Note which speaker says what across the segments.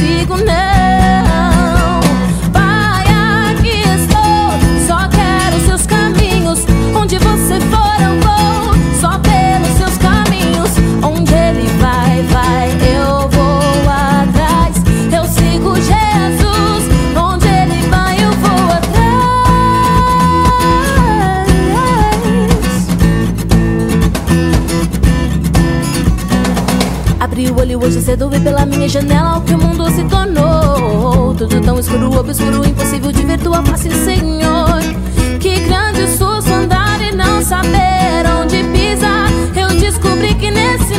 Speaker 1: consigo, não. Abri o olho hoje cedo, vi pela minha janela o que o mundo se tornou. Tudo tão escuro, obscuro, impossível de ver tua face, Senhor. Que grande susto andar e não saber onde pisar. Eu descobri que nesse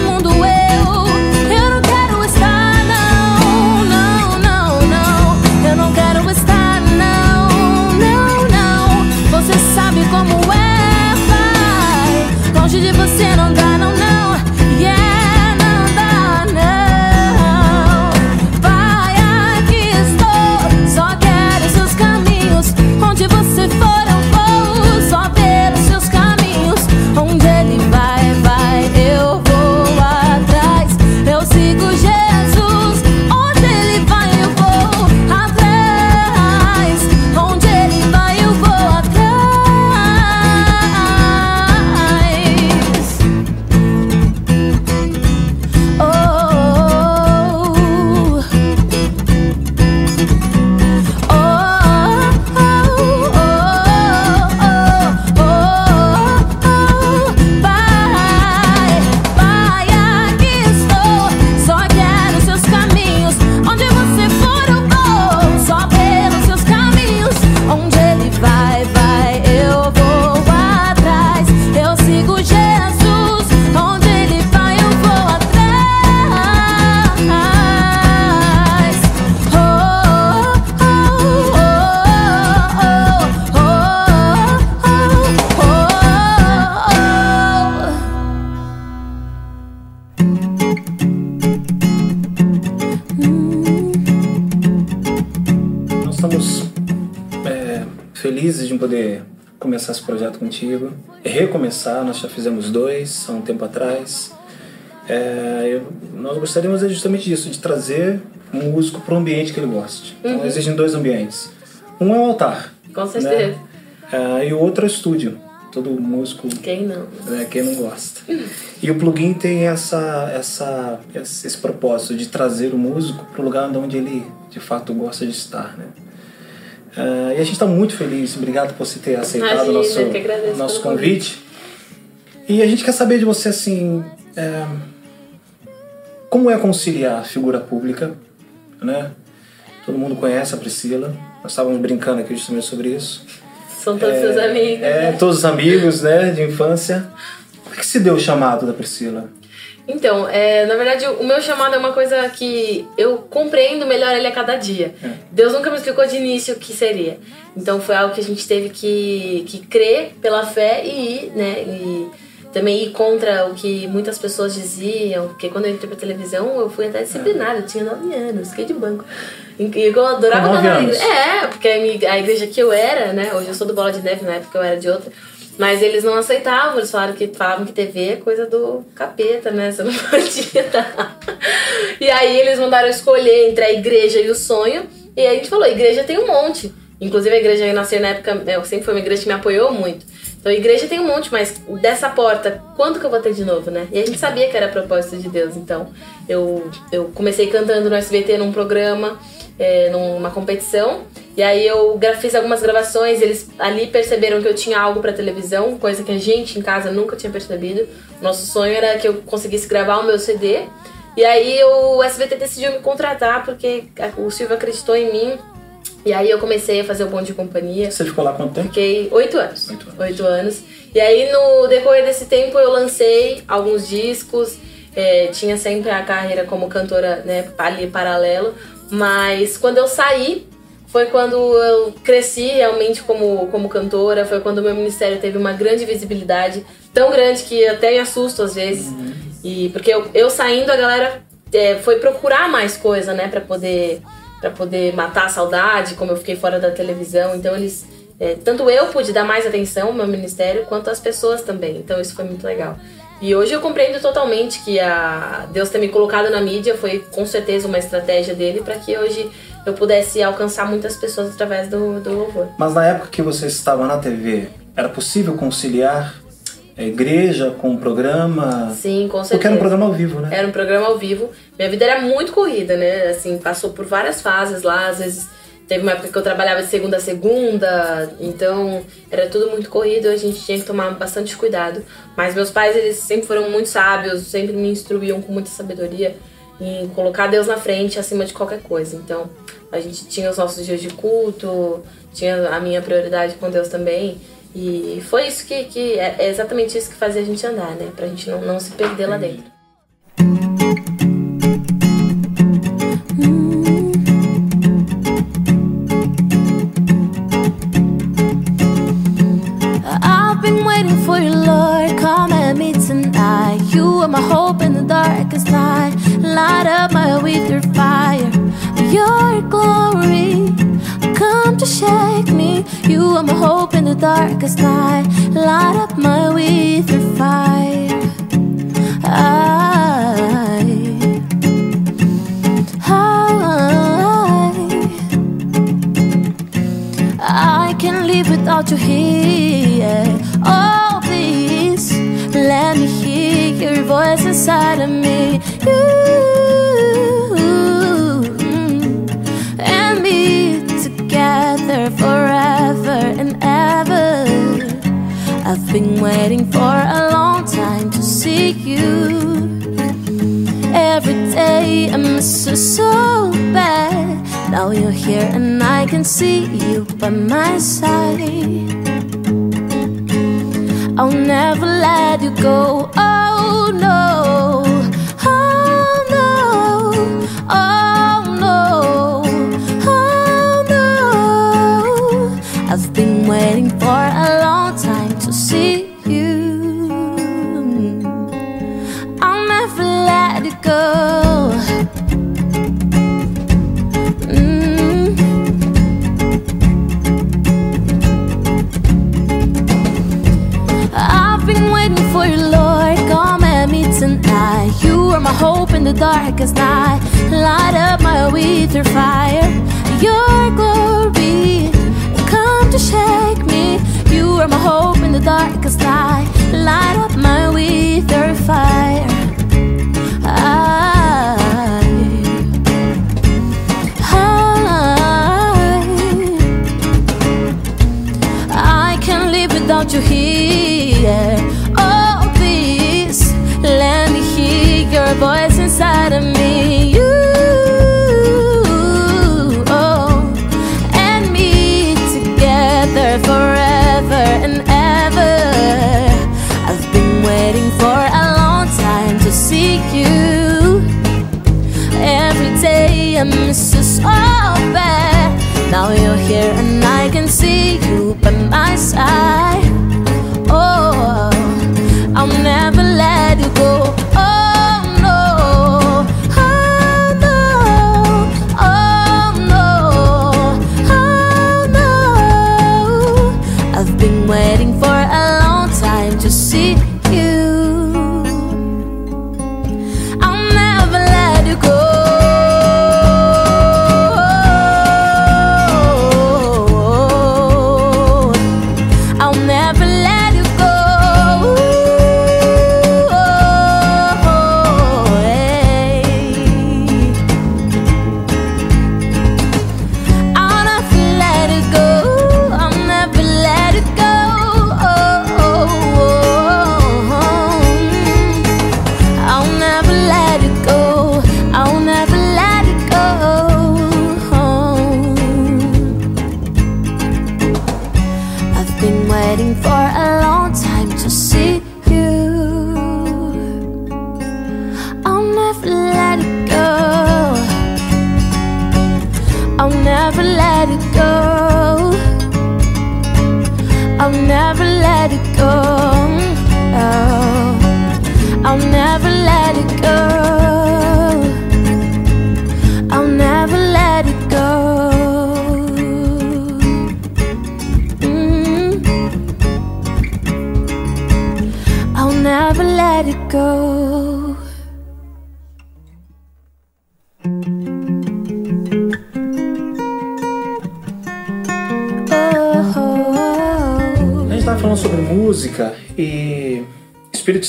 Speaker 2: projeto contigo, recomeçar. Nós já fizemos dois há um tempo atrás. É, eu- nós gostaríamos justamente disso, de trazer um músico para o ambiente que ele goste. Então existem dois ambientes. Um é o altar.
Speaker 3: Com certeza.
Speaker 2: né? É, e o outro é o estúdio. Todo músico
Speaker 3: Quem não?
Speaker 2: né, quem não gosta. E o plugin tem essa, essa, esse, esse propósito de trazer o músico para o lugar onde ele de fato gosta de estar. Né? Ah, e a gente está muito feliz, obrigado por você ter aceitado o nosso, nosso convite. E a gente quer saber de você assim. é, como é conciliar a figura pública, né? Todo mundo conhece a Priscila. Nós estávamos brincando aqui justamente sobre isso.
Speaker 3: São todos seus amigos.
Speaker 2: É,
Speaker 3: né?
Speaker 2: todos os amigos, né, de infância. Como é que se deu o chamado da Priscila?
Speaker 3: Então, é, na verdade, o meu chamado é uma coisa que eu compreendo melhor ele a cada dia.
Speaker 2: É.
Speaker 3: Deus nunca me explicou de início o que seria. Então foi algo que a gente teve que, que crer pela fé e ir, né? E também ir contra o que muitas pessoas diziam. Porque quando eu entrei pra televisão, eu fui até disciplinada. Eu tinha 9 anos, fiquei de banco. E eu adorava cantar na igreja. É, porque a igreja que eu era, né? Hoje eu sou do Bola de Neve, na época eu era de outra. Mas eles não aceitavam, eles falaram que falavam que TV é coisa do capeta, né? Você não podia dar. E aí eles mandaram escolher entre a igreja e o sonho. E aí a gente falou, igreja tem um monte. Inclusive a igreja que nasceu na época, eu sempre foi uma igreja que me apoiou muito. Então a igreja tem um monte, mas dessa porta, quando que eu vou ter de novo, né? E a gente sabia que era propósito de Deus. Então eu, eu comecei cantando no SBT num programa, é, numa competição. E aí eu fiz algumas gravações, eles ali perceberam que eu tinha algo pra televisão, coisa que a gente em casa nunca tinha percebido. Nosso sonho era que eu conseguisse gravar o meu CD. E aí o SBT decidiu me contratar porque o Silvio acreditou em mim. E aí eu comecei a fazer o Bom de Companhia.
Speaker 2: Você ficou lá quanto tempo?
Speaker 3: Fiquei oito anos.
Speaker 2: Oito anos.
Speaker 3: Oito anos. E aí, no decorrer desse tempo, eu lancei alguns discos. é, tinha sempre a carreira como cantora, né, ali paralelo. Mas quando eu saí, foi quando eu cresci realmente como, como cantora. Foi quando o meu ministério teve uma grande visibilidade. Tão grande que até me assusto às vezes. E porque eu, eu saindo, a galera é, foi procurar mais coisa, né, pra poder para poder matar a saudade, como eu fiquei fora da televisão. Então eles é, tanto eu pude dar mais atenção ao meu ministério, quanto as pessoas também. Então isso foi muito legal. E hoje eu compreendo totalmente que a Deus ter me colocado na mídia foi com certeza uma estratégia dele para que hoje eu pudesse alcançar muitas pessoas através do, do louvor.
Speaker 2: Mas na época que você estava na TV, era possível conciliar a igreja com o programa?
Speaker 3: Sim, com certeza.
Speaker 2: Porque era um programa ao vivo, né?
Speaker 3: Era um programa ao vivo. Minha vida era muito corrida, né? Assim, passou por várias fases lá, às vezes Teve uma época que eu trabalhava de segunda a segunda, então era tudo muito corrido, a gente tinha que tomar bastante cuidado. Mas meus pais, eles sempre foram muito sábios, sempre me instruíam com muita sabedoria em colocar Deus na frente acima de qualquer coisa. Então, a gente tinha os nossos dias de culto, tinha a minha prioridade com Deus também. E foi isso que, que é exatamente isso que fazia a gente andar, né? Pra gente não, não se perder lá dentro.
Speaker 1: my hope in the darkest night. Light up my way through fire. Your glory come to shake me. You are my hope in the darkest night. Light up my way through fire. I, I, I can live without you here. Oh, please let me voice inside of me. You and me together forever and ever. I've been waiting for a long time to see you. Every day I miss you so bad. Now you're here and I can see you by my side. I'll never let you go. Oh no, oh no, oh my hope in the darkest night. Light up my way through fire. Your glory come to shake me. You are my hope in the darkest night. Light up my way through fire. I, I, I can't live without you here. Voice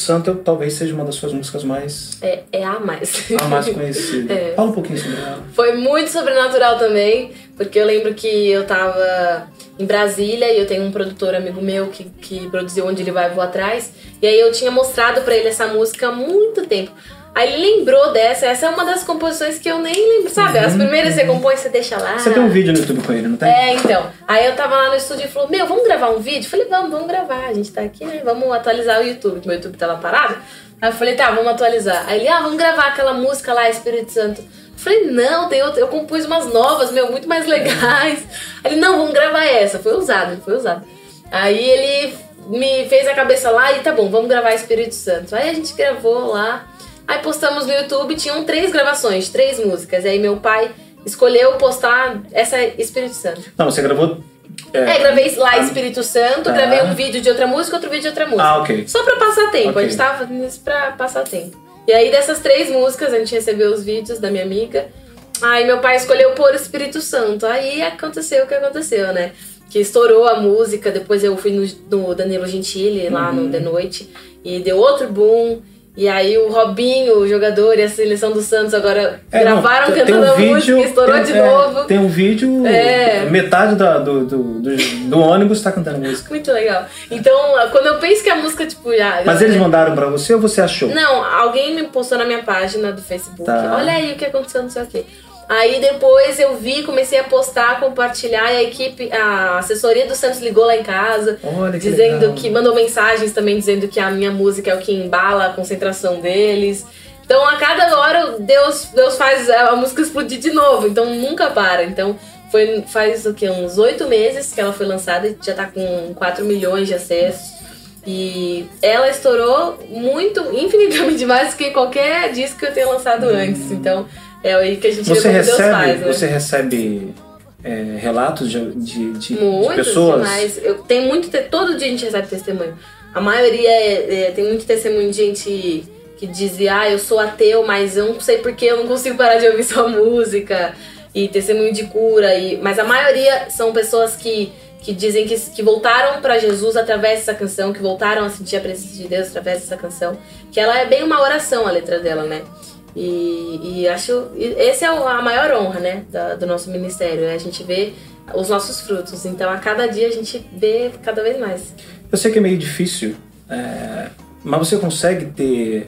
Speaker 2: Santo talvez seja uma das suas músicas mais
Speaker 3: É, é a mais.
Speaker 2: a mais conhecida.
Speaker 3: É.
Speaker 2: Fala um pouquinho sobre ela.
Speaker 3: Foi muito sobrenatural também, porque eu lembro que eu tava em Brasília e eu tenho um produtor amigo meu que, que produziu Onde Ele Vai Vou Atrás, e aí eu tinha mostrado pra ele essa música há muito tempo. Aí ele lembrou dessa, essa é uma das composições que eu nem lembro, sabe? As primeiras você compõe, você deixa lá.
Speaker 2: Você tem um vídeo no YouTube com ele, não tem?
Speaker 3: É, então. Aí eu tava lá no estúdio e falou: Meu, vamos gravar um vídeo? Eu falei: Vamos, vamos gravar. A gente tá aqui, né? Vamos atualizar o YouTube, que meu YouTube tava parado. Aí eu falei: Tá, vamos atualizar. Aí ele: Ah, vamos gravar aquela música lá, Espírito Santo. Eu falei: Não, tem outra. Eu compus umas novas, meu, muito mais legais. Aí ele: Não, vamos gravar essa. Foi usado, foi usado. Aí ele me fez a cabeça lá e tá bom, vamos gravar Espírito Santo. Aí a gente gravou lá. Aí postamos no YouTube, tinham três gravações, três músicas. E aí meu pai escolheu postar essa Espírito Santo.
Speaker 2: Não, você gravou.
Speaker 3: É, gravei lá Espírito Santo,
Speaker 2: Tá.
Speaker 3: gravei um vídeo de outra música, outro vídeo de outra música.
Speaker 2: Ah, ok.
Speaker 3: Só pra passar tempo,
Speaker 2: Ok.
Speaker 3: a gente tava fazendo isso pra passar tempo. E aí dessas três músicas, a gente recebeu os vídeos da minha amiga. Aí meu pai escolheu pôr Espírito Santo. Aí aconteceu o que aconteceu, né? Que estourou a música, depois eu fui no, no Danilo Gentili, lá
Speaker 2: Uhum.
Speaker 3: no The Noite, e deu outro boom. E aí o Robinho, o jogador, e a seleção do Santos agora
Speaker 2: É, não,
Speaker 3: gravaram
Speaker 2: tem-
Speaker 3: cantando
Speaker 2: um
Speaker 3: a
Speaker 2: vídeo-
Speaker 3: música, estourou
Speaker 2: tem-
Speaker 3: de
Speaker 2: é,
Speaker 3: novo.
Speaker 2: Tem um vídeo,
Speaker 3: É.
Speaker 2: metade da- do, do, do, do ônibus tá cantando música.
Speaker 3: Muito legal. Então, quando eu penso que a música, tipo, já.
Speaker 2: Mas eles mandaram pra você ou você achou?
Speaker 3: Não, alguém me postou na minha página do Facebook.
Speaker 2: Tá.
Speaker 3: Olha aí o que aconteceu, não sei o quê. Aí depois eu vi, comecei a postar, compartilhar, e a equipe, a assessoria do Santos ligou lá em casa,
Speaker 2: Olha que
Speaker 3: dizendo
Speaker 2: legal.
Speaker 3: que mandou mensagens também dizendo que a minha música é o que embala a concentração deles. Então a cada hora Deus, Deus faz a música explodir de novo, então nunca para. Então foi, faz o que? Uns oito meses que ela foi lançada e já tá com 4 milhões de acessos. E ela estourou muito, infinitamente mais do que qualquer disco que eu tenha lançado antes. Então é aí que a gente
Speaker 2: Você
Speaker 3: vê
Speaker 2: recebe,
Speaker 3: faz, né?
Speaker 2: você recebe é, relatos de, de, de- de
Speaker 3: Muitos
Speaker 2: pessoas?
Speaker 3: demais. Eu, tem muito. Todo dia a gente recebe testemunho. A maioria é, é- tem muito testemunho de gente que dizia, ah, eu sou ateu, mas eu não sei porque eu não consigo parar de ouvir sua música. E testemunho de cura. E, mas a maioria são pessoas que, que dizem que, que voltaram pra Jesus através dessa canção, que voltaram a sentir a presença de Deus através dessa canção. Que ela é bem uma oração, a letra dela, né? E, e acho. e Essa é a maior honra, né? da- do nosso ministério. É a gente ver os nossos frutos. Então, a cada dia a gente vê cada vez mais.
Speaker 2: Eu sei que é meio difícil, é, mas você consegue ter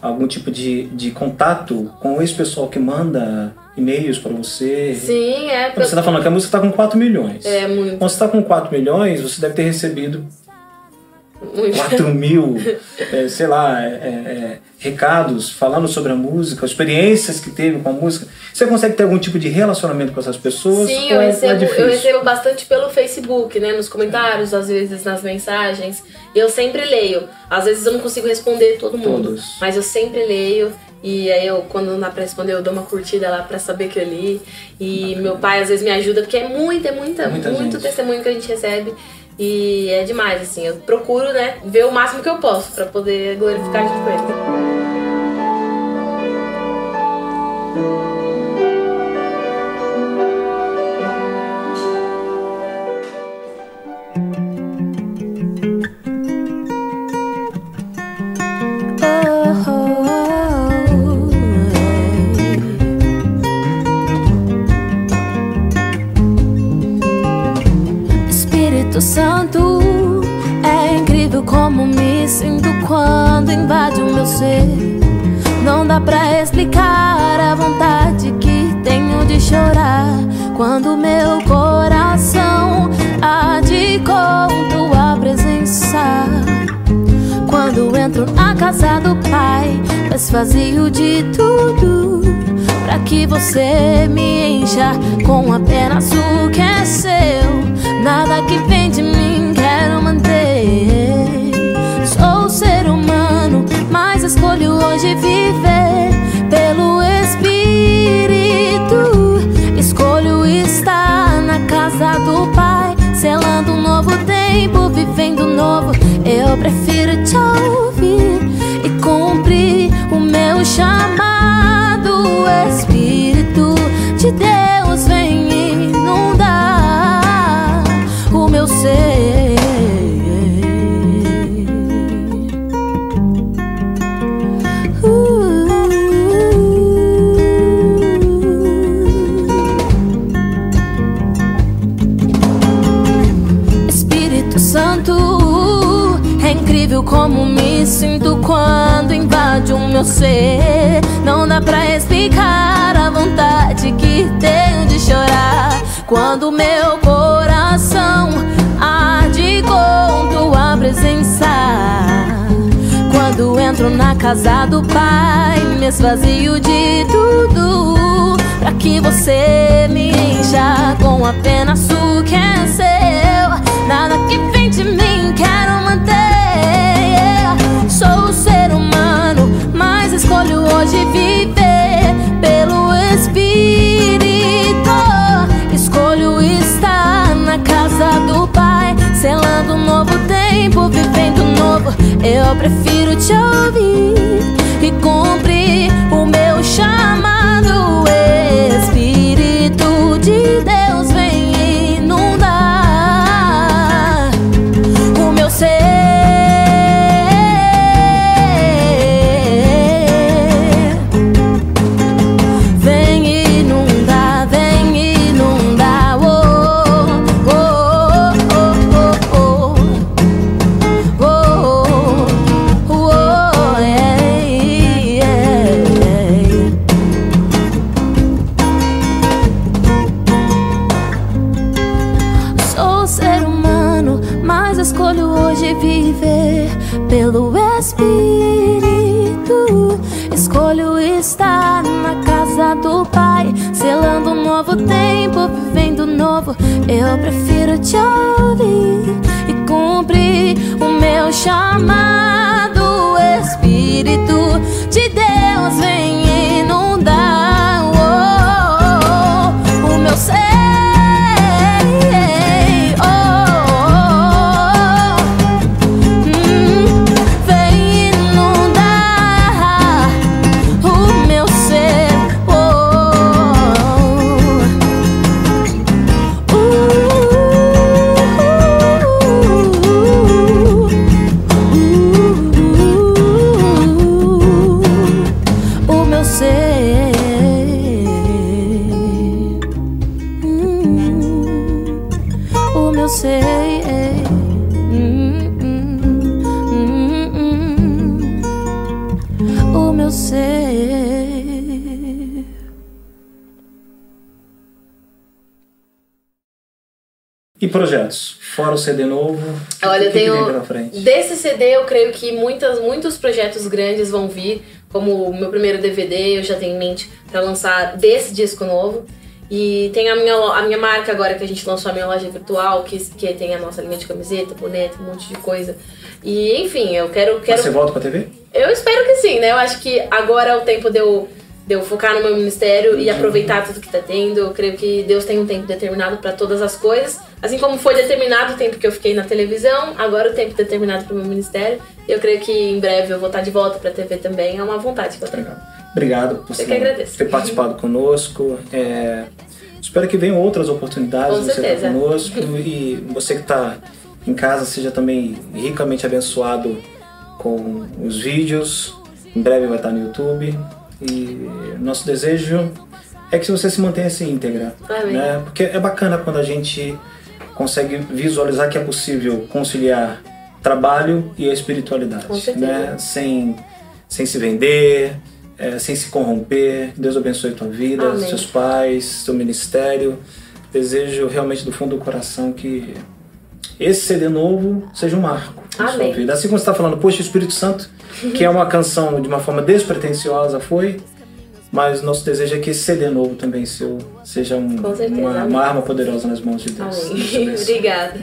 Speaker 2: algum tipo de, de contato com esse pessoal que manda e-mails pra você?
Speaker 3: Sim, é.
Speaker 2: Você tá falando que a música tá com 4 milhões.
Speaker 3: É muito.
Speaker 2: Quando você tá com 4 milhões, você deve ter recebido. 4 mil, é, sei lá, é, é, recados falando sobre a música, experiências que teve com a música. Você consegue ter algum tipo de relacionamento com essas pessoas?
Speaker 3: Sim, eu
Speaker 2: é- é
Speaker 3: recebo, eu recebo bastante pelo Facebook, né? Nos comentários, às vezes nas mensagens. Eu sempre leio. Às vezes eu não consigo responder todo mundo.
Speaker 2: Todos.
Speaker 3: Mas eu sempre leio. E aí eu, quando não dá pra responder, eu dou uma curtida lá pra saber que eu li. E meu pai às vezes me ajuda, porque é muita, é muita,
Speaker 2: Muita
Speaker 3: muito
Speaker 2: gente.
Speaker 3: testemunho que a gente recebe. E é demais, assim. Eu procuro, né, ver o máximo que eu posso pra poder glorificar junto com ele.
Speaker 1: Quando entro na casa do Pai, faz vazio de tudo. Pra que você me encha com apenas o que é seu. Nada que vem de mim quero manter. Sou ser humano, mas escolho hoje viver pelo Espírito. Escolho estar na casa do Pai, selando um novo tempo, vivendo novo. Eu prefiro chamado Espírito de Deus vem inundar o meu ser. Uh. Espírito Santo, é incrível como me sinto quando invade o meu ser. Quando meu coração arde com tua presença. Quando entro na casa do Pai, me esvazio de tudo. Pra que você me encha com apenas o que é seu. Nada que vem de mim quero manter. Eu prefiro te ouvir e cumprir
Speaker 2: Fora o CD novo,
Speaker 3: Olha, eu tenho. Desse CD, eu creio que muitas, muitos projetos grandes vão vir, como o meu primeiro DVD, eu já tenho em mente para lançar desse disco novo. E tem a minha, a minha marca agora, que a gente lançou a minha loja virtual, que, que tem a nossa linha de camiseta, boneca, um monte de coisa. E enfim, eu quero.
Speaker 2: Mas
Speaker 3: quero
Speaker 2: você volta pra TV?
Speaker 3: eu espero que sim, né? Eu acho que agora é o tempo de eu, de eu focar no meu ministério e aproveitar tudo que tá tendo. Eu creio que Deus tem um tempo determinado para todas as coisas. Assim como foi determinado o tempo que eu fiquei na televisão, agora o tempo determinado para o meu ministério. Eu creio que em breve eu vou estar de volta pra TV também. É uma vontade que eu tenho.
Speaker 2: Legal. Obrigado por você ter participado conosco. É, espero que venham outras oportunidades
Speaker 3: Com
Speaker 2: você estar
Speaker 3: certeza.
Speaker 2: conosco. E você que está em casa seja também ricamente abençoado com os vídeos. Em breve vai estar no YouTube. E nosso desejo é que você se mantenha assim íntegra.
Speaker 3: Amém.
Speaker 2: Né? Porque é bacana quando a gente consegue visualizar que é possível conciliar trabalho e a espiritualidade, né? Sem, sem se vender, é, sem se corromper. Deus abençoe tua vida,
Speaker 3: Amém.
Speaker 2: seus pais, seu ministério. Desejo realmente do fundo do coração que esse CD novo seja um marco na sua vida. Assim como você está falando, Poxa, Espírito Santo, que é uma canção de uma forma despretensiosa, foi, mas nosso desejo é que esse CD novo também seu, seja um-
Speaker 3: certeza,
Speaker 2: uma, uma arma poderosa nas mãos de Deus.
Speaker 3: Obrigada.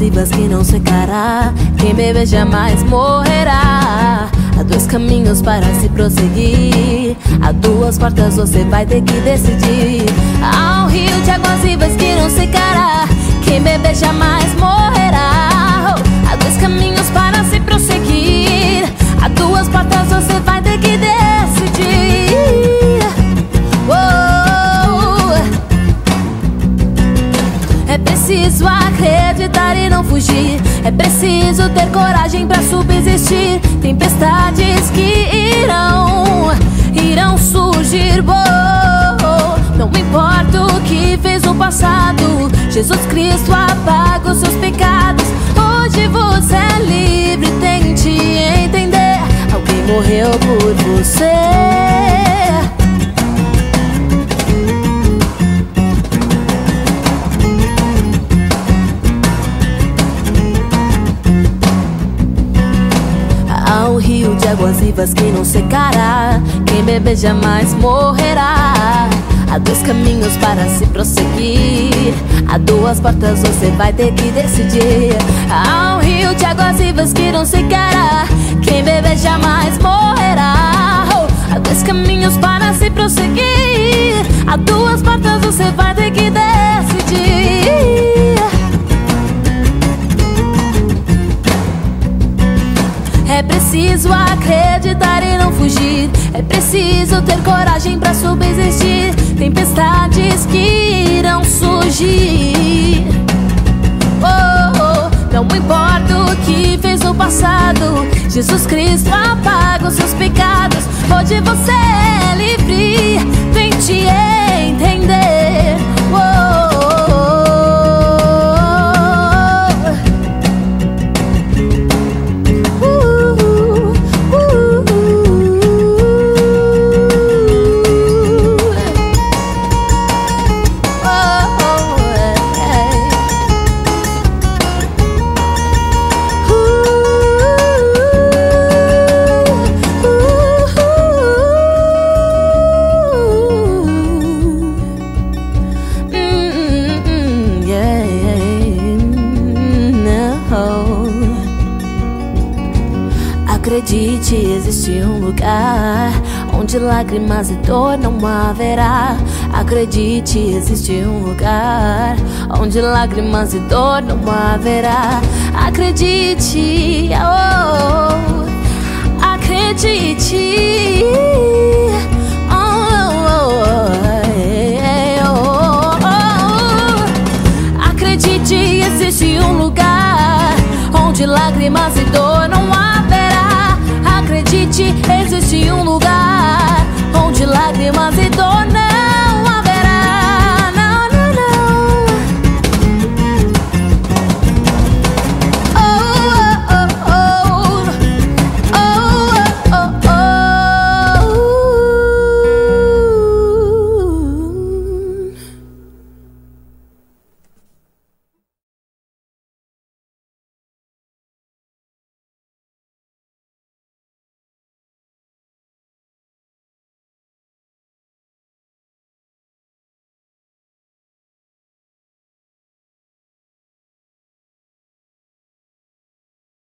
Speaker 1: Vivas que não secará. Quem beber jamais morrerá. Há dois caminhos para se prosseguir. Há duas portas você vai ter que decidir. Há um rio de águas vivas que não secará. Quem beber jamais morrerá. Há dois caminhos para se prosseguir. Há duas portas você vai ter que decidir. Oh, é preciso acreditar e não fugir. É preciso ter coragem pra subir existir tempestades que irão, irão surgir. Oh, não importa o que fez no passado, Jesus Cristo apaga os seus pecados. Hoje você é livre, tente entender. Alguém morreu por você. Vivas que não secará. Quem beber jamais morrerá. Há dois caminhos para se prosseguir. Há duas portas você vai ter que decidir. Há um rio de águas vivas que não secará. Quem beber jamais morrerá. Há dois caminhos para se prosseguir. Há duas portas você vai ter que decidir. É preciso ter coragem para subsistir. Tempestades que irão surgir. Oh, oh, não importa o que fez no passado. Jesus Cristo apaga os seus pecados. Hoje você é livre. Tente entender. lágrimas e dor não haverá. Acredite, existe um lugar onde lágrimas e dor não haverá. Acredite, oh, oh acredite. Oh, oh, Acredite, existe um lugar onde lágrimas e dor não haverá. Acredite, existe um lugar.